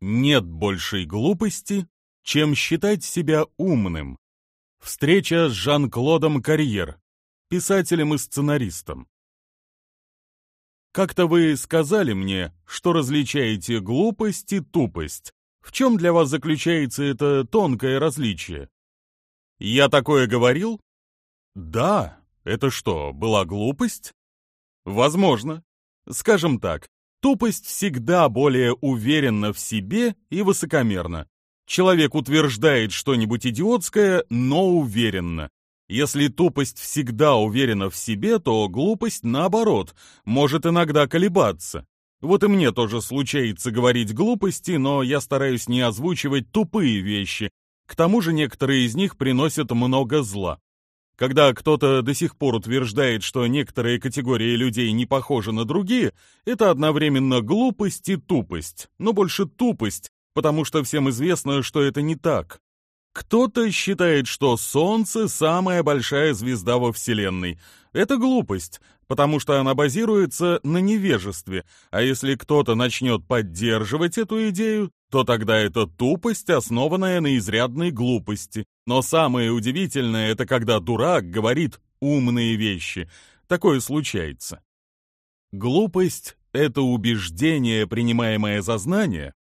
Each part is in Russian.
Нет большей глупости, чем считать себя умным. Встреча с Жан-Клодом Карьер, писателем и сценаристом. Как-то вы сказали мне, что различаете глупость и тупость. В чем для вас заключается это тонкое различие? Я такое говорил? Да. Это что, была глупость? Возможно. Скажем так, Тупость всегда более уверенна в себе и высокомерна. Человек утверждает что-нибудь идиотское, но уверенно. Если тупость всегда уверена в себе, то глупость, наоборот, может иногда колебаться. Вот и мне тоже случается говорить глупости, но я стараюсь не озвучивать тупые вещи. К тому же некоторые из них приносят много зла. Когда кто-то до сих пор утверждает, что некоторые категории людей не похожи на другие, это одновременно глупость и тупость, но больше тупость, потому что всем известно, что это не так. Кто-то считает, что Солнце — самая большая звезда во Вселенной. Это глупость, потому что она базируется на невежестве, а если кто-то начнет поддерживать эту идею, то тогда это тупость, основанная на изрядной глупости. Но самое удивительное — это когда дурак говорит умные вещи. Такое случается. Глупость — это убеждение, принимаемое за знание?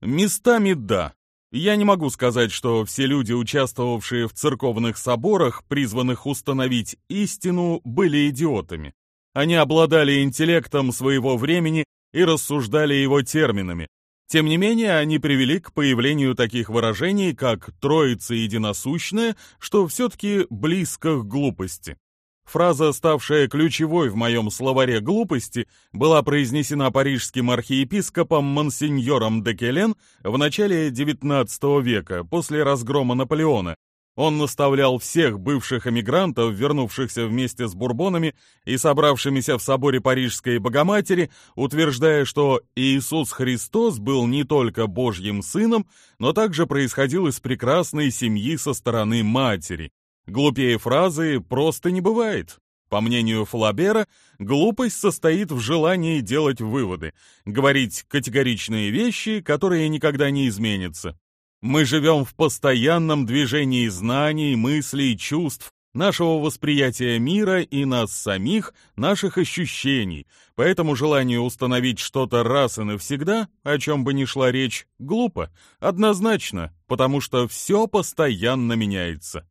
Местами да. Я не могу сказать, что все люди, участвовавшие в церковных соборах, призванных установить истину, были идиотами. Они обладали интеллектом своего времени и рассуждали его терминами, тем не менее, они привели к появлению таких выражений, как «троица единосущная», что все-таки близко к глупости. Фраза, ставшая ключевой в моем словаре глупости, была произнесена парижским архиепископом Монсеньором де Келен в начале XIX века, после разгрома Наполеона, он наставлял всех бывших эмигрантов, вернувшихся вместе с бурбонами и собравшимися в соборе Парижской Богоматери, утверждая, что Иисус Христос был не только Божьим сыном, но также происходил из прекрасной семьи со стороны матери. Глупее фразы просто не бывает. По мнению Флабера, глупость состоит в желании делать выводы, говорить категоричные вещи, которые никогда не изменятся. Мы живем в постоянном движении знаний, мыслей, чувств, нашего восприятия мира и нас самих, наших ощущений, поэтому желание установить что-то раз и навсегда, о чем бы ни шла речь, глупо, однозначно, потому что все постоянно меняется.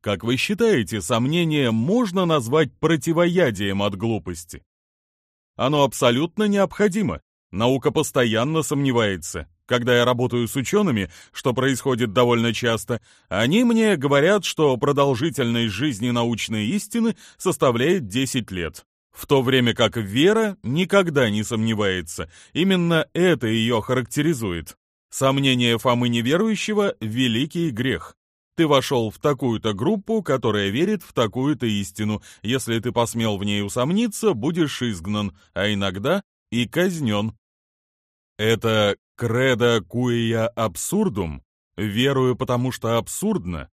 Как вы считаете, сомнение можно назвать противоядием от глупости? Оно абсолютно необходимо. Наука постоянно сомневается, когда я работаю с учеными, что происходит довольно часто, они мне говорят, что продолжительность жизни научной истины составляет 10 лет. В то время как вера никогда не сомневается. Именно это ее характеризует. Сомнение Фомы неверующего – великий грех. Ты вошел в такую-то группу, которая верит в такую-то истину. Если ты посмел в ней усомниться, будешь изгнан, а иногда и казнен. Это кредо куия абсурдум, верую, потому что абсурдно,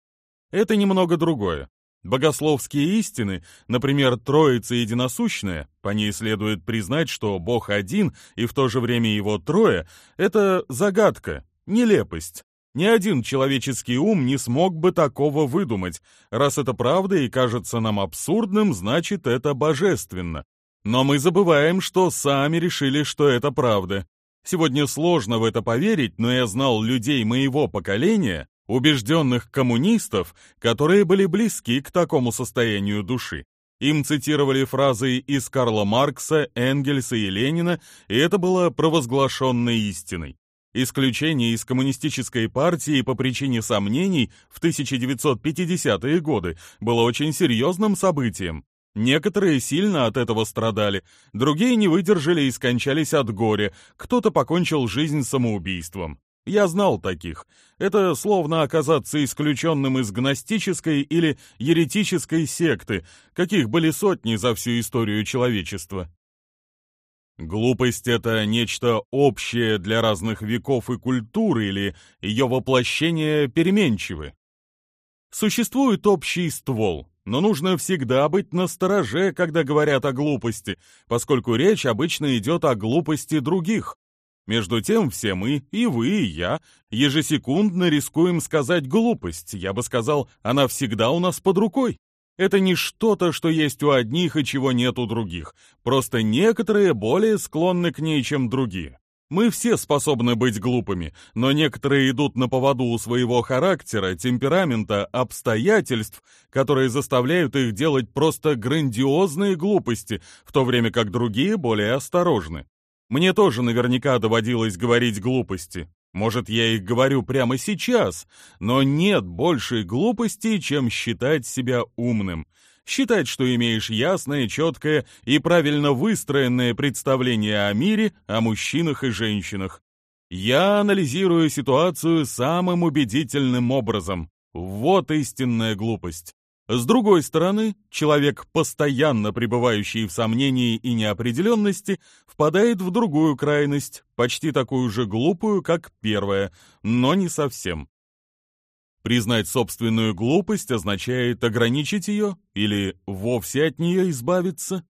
это немного другое. Богословские истины, например, Троица единосущная, по ней следует признать, что Бог один и в то же время его трое, это загадка, нелепость. Ни один человеческий ум не смог бы такого выдумать. Раз это правда и кажется нам абсурдным, значит это божественно. Но мы забываем, что сами решили, что это правда. Сегодня сложно в это поверить, но я знал людей моего поколения, убежденных коммунистов, которые были близки к такому состоянию души. Им цитировали фразы из Карла Маркса, Энгельса и Ленина, и это было провозглашенной истиной. Исключение из коммунистической партии по причине сомнений в 1950-е годы было очень серьезным событием. Некоторые сильно от этого страдали, другие не выдержали и скончались от горя, кто-то покончил жизнь самоубийством. Я знал таких. Это словно оказаться исключенным из гностической или еретической секты, каких были сотни за всю историю человечества. Глупость — это нечто общее для разных веков и культур или ее воплощение переменчивы. Существует общий ствол, но нужно всегда быть настороже, когда говорят о глупости, поскольку речь обычно идет о глупости других. Между тем все мы, и вы, и я, ежесекундно рискуем сказать глупость. Я бы сказал, она всегда у нас под рукой. Это не что-то, что есть у одних и чего нет у других. Просто некоторые более склонны к ней, чем другие. Мы все способны быть глупыми, но некоторые идут на поводу у своего характера, темперамента, обстоятельств, которые заставляют их делать просто грандиозные глупости, в то время как другие более осторожны. Мне тоже наверняка доводилось говорить глупости. Может, я их говорю прямо сейчас, но нет большей глупости, чем считать себя умным. Считать, что имеешь ясное, четкое и правильно выстроенное представление о мире, о мужчинах и женщинах. Я анализирую ситуацию самым убедительным образом. Вот истинная глупость. С другой стороны, человек, постоянно пребывающий в сомнении и неопределенности, впадает в другую крайность, почти такую же глупую, как первая, но не совсем. Признать собственную глупость означает ограничить ее или вовсе от нее избавиться.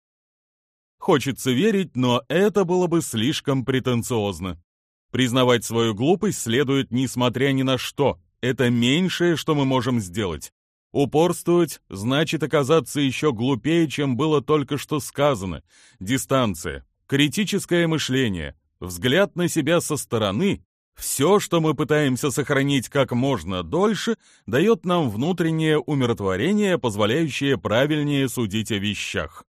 Хочется верить, но это было бы слишком претенциозно. Признавать свою глупость следует несмотря ни на что. Это меньшее, что мы можем сделать. Упорствовать значит оказаться еще глупее, чем было только что сказано. Дистанция, критическое мышление, взгляд на себя со стороны все, что мы пытаемся сохранить как можно дольше, дает нам внутреннее умиротворение, позволяющее правильнее судить о вещах.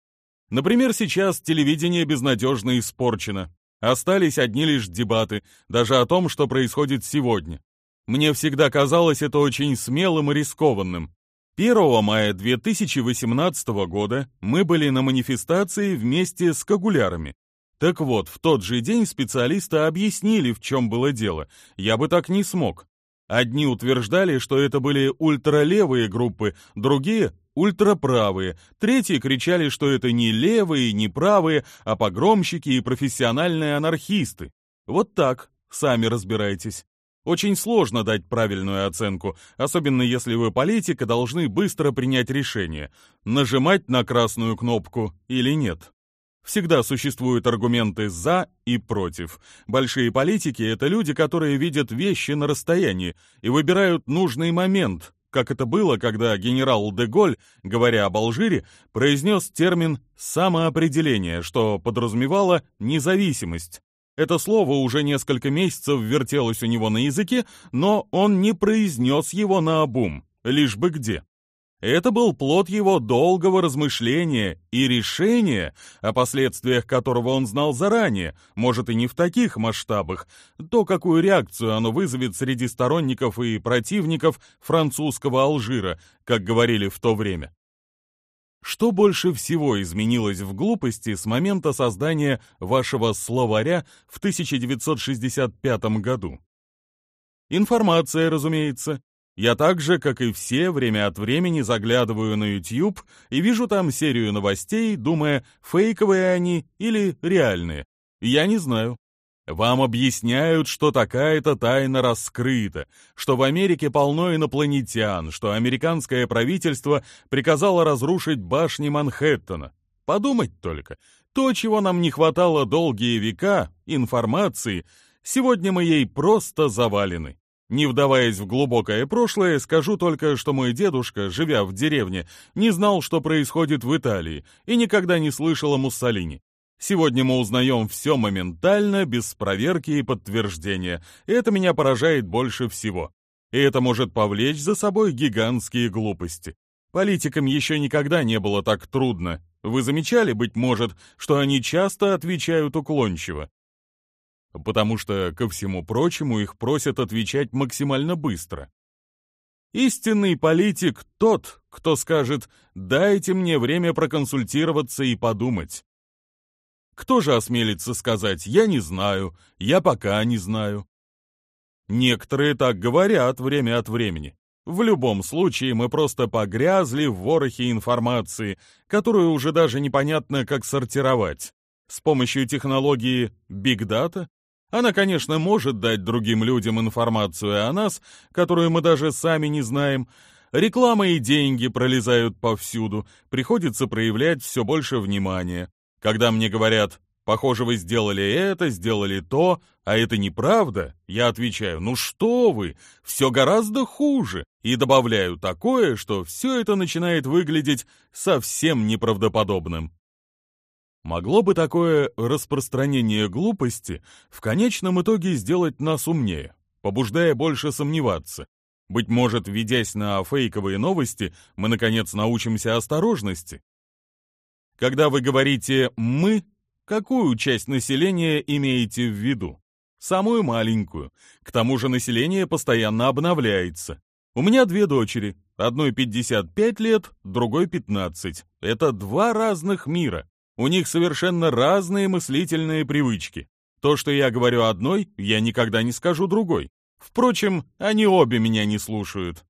Например, сейчас телевидение безнадежно испорчено. Остались одни лишь дебаты, даже о том, что происходит сегодня. Мне всегда казалось это очень смелым и рискованным. 1 мая 2018 года мы были на манифестации вместе с кагулярами. Так вот, в тот же день специалисты объяснили, в чем было дело. Я бы так не смог. Одни утверждали, что это были ультралевые группы, другие — ультраправые, третьи кричали, что это не левые, не правые, а погромщики и профессиональные анархисты. Вот так, сами разбирайтесь. Очень сложно дать правильную оценку, особенно если вы политик и должны быстро принять решение, нажимать на красную кнопку или нет. Всегда существуют аргументы «за» и «против». Большие политики — это люди, которые видят вещи на расстоянии и выбирают нужный момент, как это было, когда генерал Деголь, говоря об Алжире, произнес термин «самоопределение», что подразумевало независимость. Это слово уже несколько месяцев вертелось у него на языке, но он не произнес его наобум, лишь бы где. Это был плод его долгого размышления и решения, о последствиях которого он знал заранее, может и не в таких масштабах, то, какую реакцию оно вызовет среди сторонников и противников французского Алжира, как говорили в то время. Что больше всего изменилось в глупости с момента создания вашего словаря в 1965 году? Информация, разумеется, я так же, как и все, время от времени заглядываю на YouTube и вижу там серию новостей, думая, фейковые они или реальные. Я не знаю. Вам объясняют, что такая-то тайна раскрыта, что в Америке полно инопланетян, что американское правительство приказало разрушить башни Манхэттена. Подумать только. То, чего нам не хватало долгие века, информации, сегодня мы ей просто завалены. Не вдаваясь в глубокое прошлое, скажу только, что мой дедушка, живя в деревне, не знал, что происходит в Италии, и никогда не слышал о Муссолини. Сегодня мы узнаем все моментально, без проверки и подтверждения, это меня поражает больше всего. И это может повлечь за собой гигантские глупости. Политикам еще никогда не было так трудно. Вы замечали, быть может, что они часто отвечают уклончиво? Потому что, ко всему прочему, их просят отвечать максимально быстро. Истинный политик тот, кто скажет «дайте мне время проконсультироваться и подумать». Кто же осмелится сказать «я не знаю», «я пока не знаю»? Некоторые так говорят время от времени. В любом случае мы просто погрязли в ворохе информации, которую уже даже непонятно, как сортировать. С помощью технологии Big Data она, конечно, может дать другим людям информацию о нас, которую мы даже сами не знаем. Реклама и деньги пролезают повсюду, приходится проявлять все больше внимания. Когда мне говорят Похоже, вы сделали это, сделали то, а это неправда. Я отвечаю, ну что вы, все гораздо хуже. И добавляю такое, что все это начинает выглядеть совсем неправдоподобным. Могло бы такое распространение глупости в конечном итоге сделать нас умнее, побуждая больше сомневаться. Быть может, ведясь на фейковые новости, мы, наконец, научимся осторожности. Когда вы говорите «мы», Какую часть населения имеете в виду? Самую маленькую. К тому же население постоянно обновляется. У меня две дочери. Одной 55 лет, другой 15. Это два разных мира. У них совершенно разные мыслительные привычки. То, что я говорю одной, я никогда не скажу другой. Впрочем, они обе меня не слушают.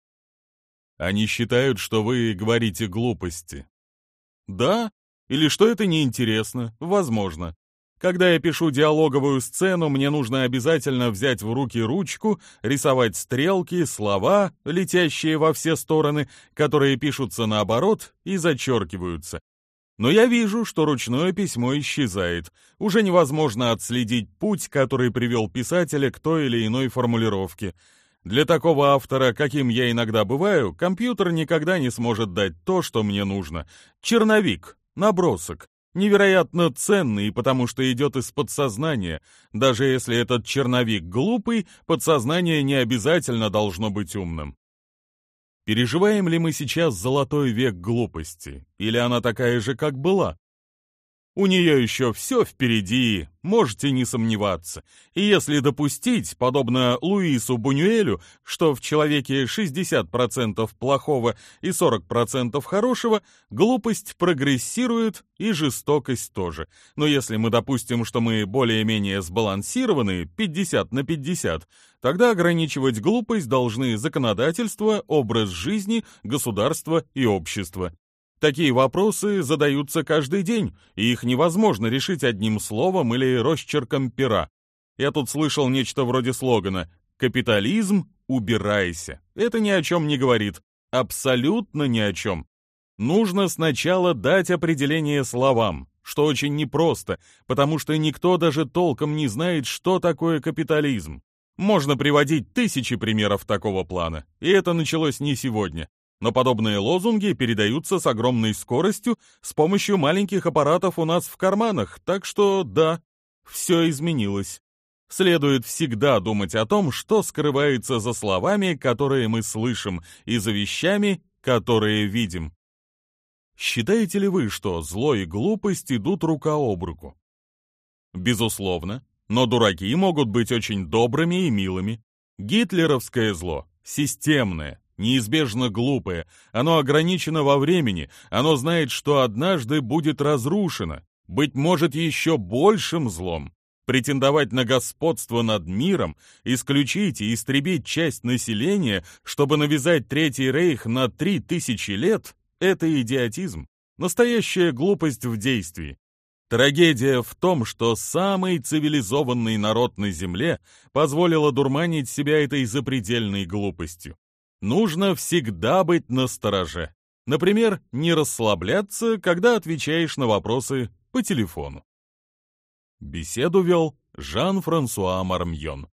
Они считают, что вы говорите глупости. Да, или что это неинтересно? Возможно. Когда я пишу диалоговую сцену, мне нужно обязательно взять в руки ручку, рисовать стрелки, слова, летящие во все стороны, которые пишутся наоборот и зачеркиваются. Но я вижу, что ручное письмо исчезает. Уже невозможно отследить путь, который привел писателя к той или иной формулировке. Для такого автора, каким я иногда бываю, компьютер никогда не сможет дать то, что мне нужно. Черновик, Набросок. Невероятно ценный, потому что идет из подсознания. Даже если этот черновик глупый, подсознание не обязательно должно быть умным. Переживаем ли мы сейчас золотой век глупости? Или она такая же, как была? У нее еще все впереди, можете не сомневаться. И если допустить, подобно Луису Бунюэлю, что в человеке 60% плохого и 40% хорошего, глупость прогрессирует и жестокость тоже. Но если мы допустим, что мы более-менее сбалансированы 50 на 50, тогда ограничивать глупость должны законодательство, образ жизни, государство и общество. Такие вопросы задаются каждый день, и их невозможно решить одним словом или росчерком пера. Я тут слышал нечто вроде слогана «Капитализм, убирайся». Это ни о чем не говорит. Абсолютно ни о чем. Нужно сначала дать определение словам, что очень непросто, потому что никто даже толком не знает, что такое капитализм. Можно приводить тысячи примеров такого плана, и это началось не сегодня. Но подобные лозунги передаются с огромной скоростью с помощью маленьких аппаратов у нас в карманах, так что да, все изменилось. Следует всегда думать о том, что скрывается за словами, которые мы слышим, и за вещами, которые видим. Считаете ли вы, что зло и глупость идут рука об руку? Безусловно, но дураки могут быть очень добрыми и милыми. Гитлеровское зло, системное, неизбежно глупое, оно ограничено во времени, оно знает, что однажды будет разрушено, быть может, еще большим злом. Претендовать на господство над миром, исключить и истребить часть населения, чтобы навязать Третий Рейх на три тысячи лет — это идиотизм. Настоящая глупость в действии. Трагедия в том, что самый цивилизованный народ на Земле позволил одурманить себя этой запредельной глупостью нужно всегда быть настороже. Например, не расслабляться, когда отвечаешь на вопросы по телефону. Беседу вел Жан-Франсуа Мармьон.